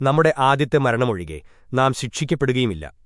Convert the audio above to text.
നമ്മുടെ ആദ്യത്തെ മരണമൊഴികെ നാം ശിക്ഷിക്കപ്പെടുകയുമില്ല.